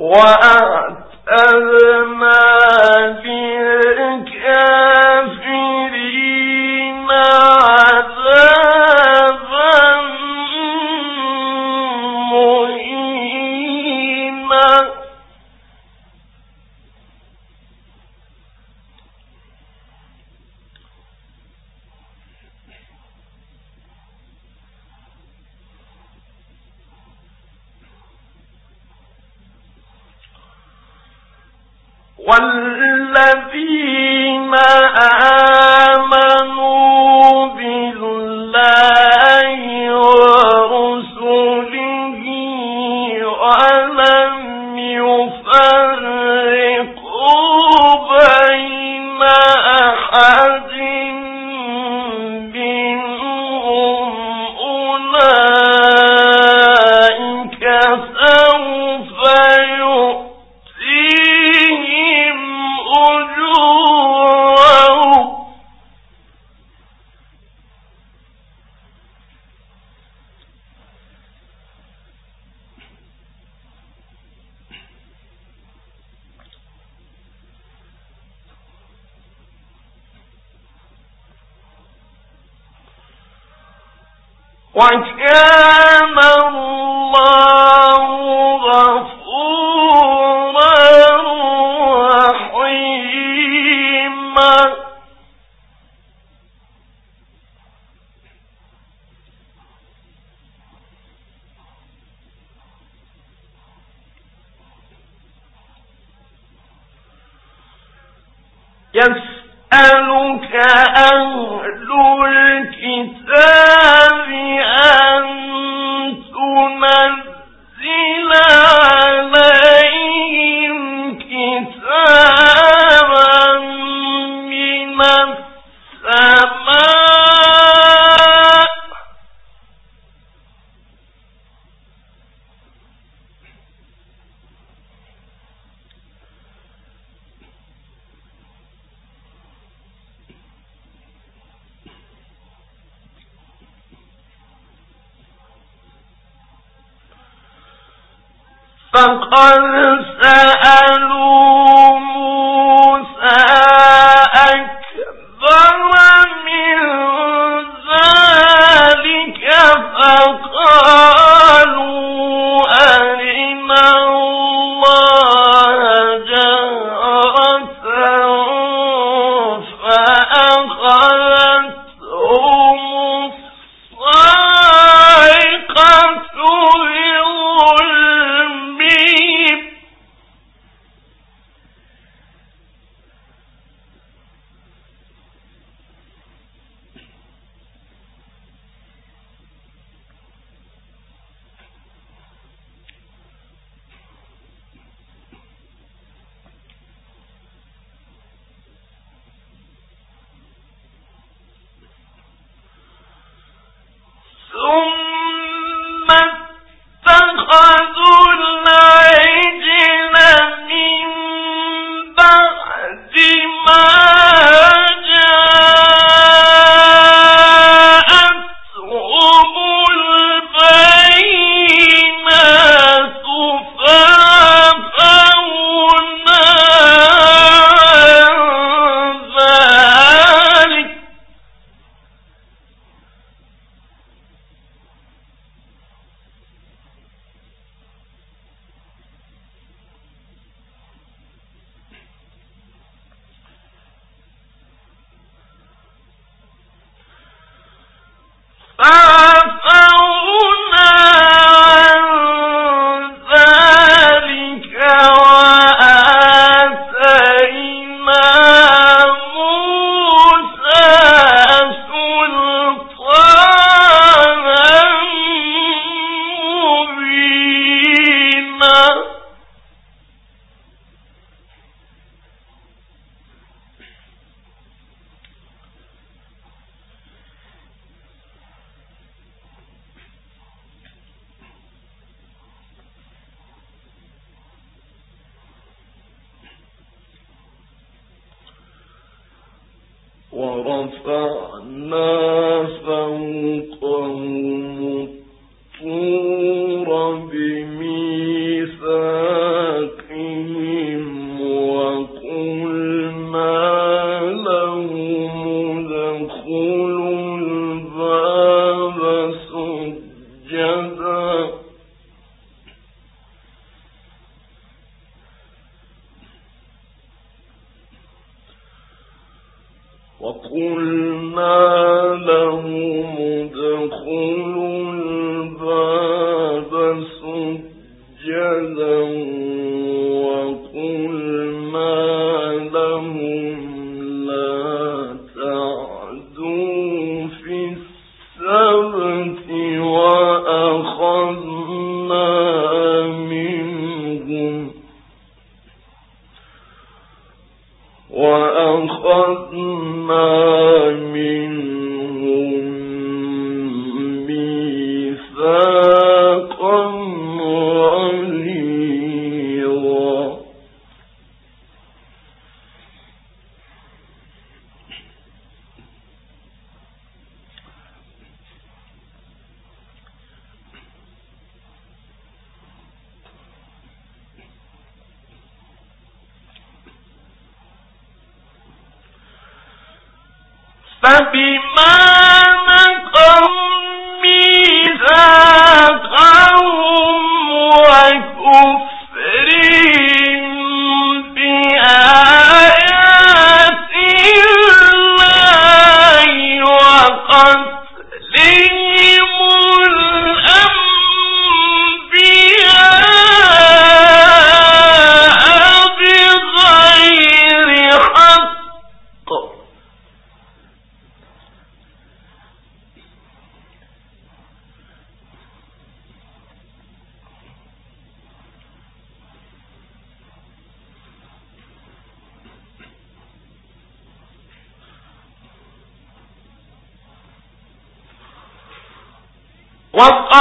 وأعتدنا للكافرين والذين آمنوا وكان الله فقد سألوا رفع That be mine. وقت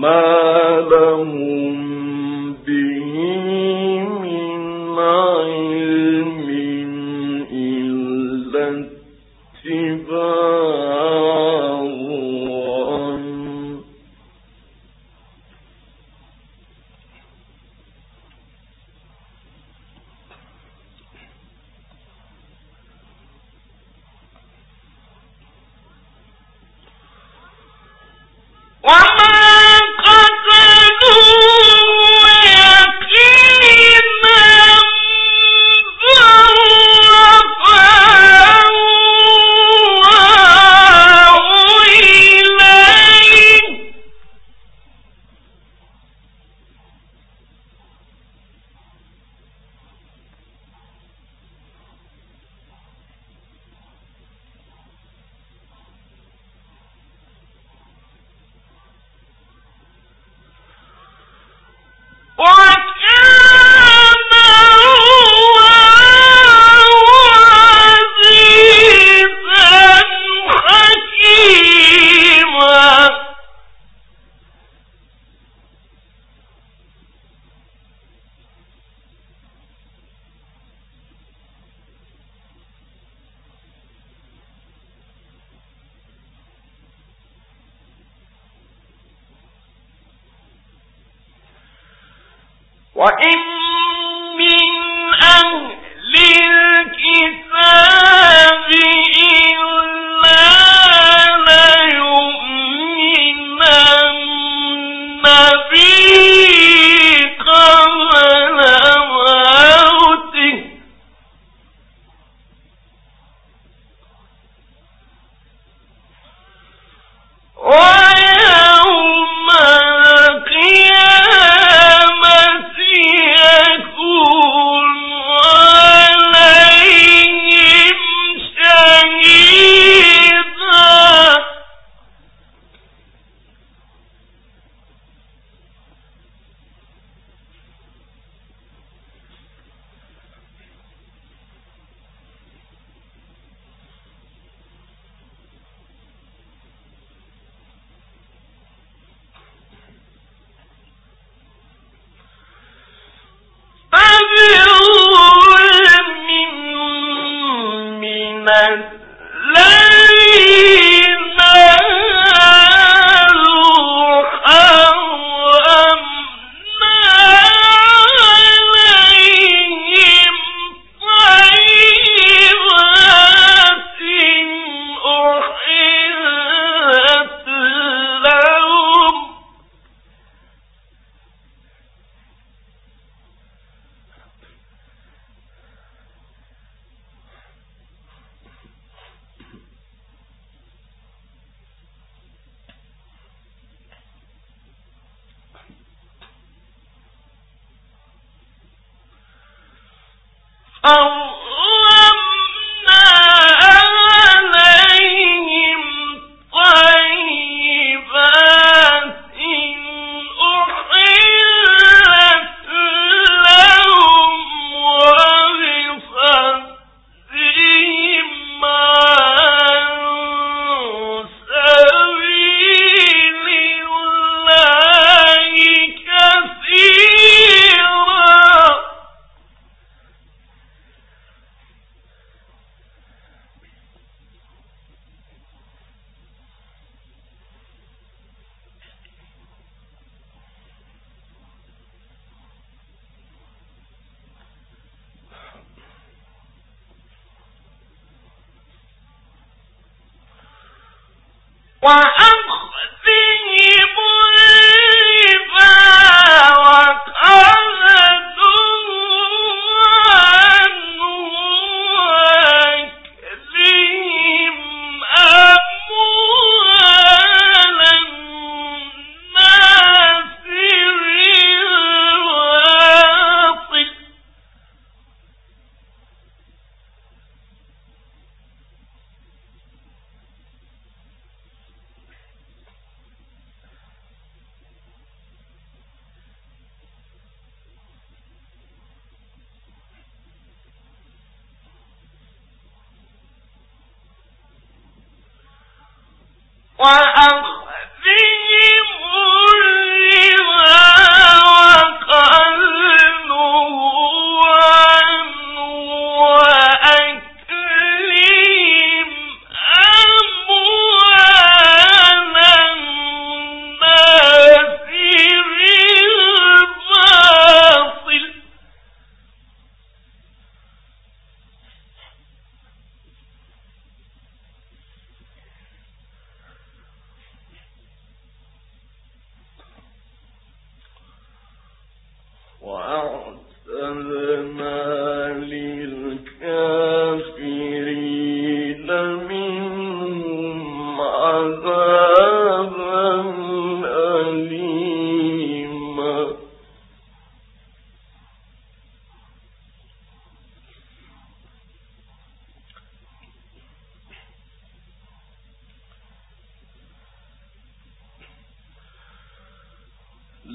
ما لهم وإن أم wa صدق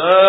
الله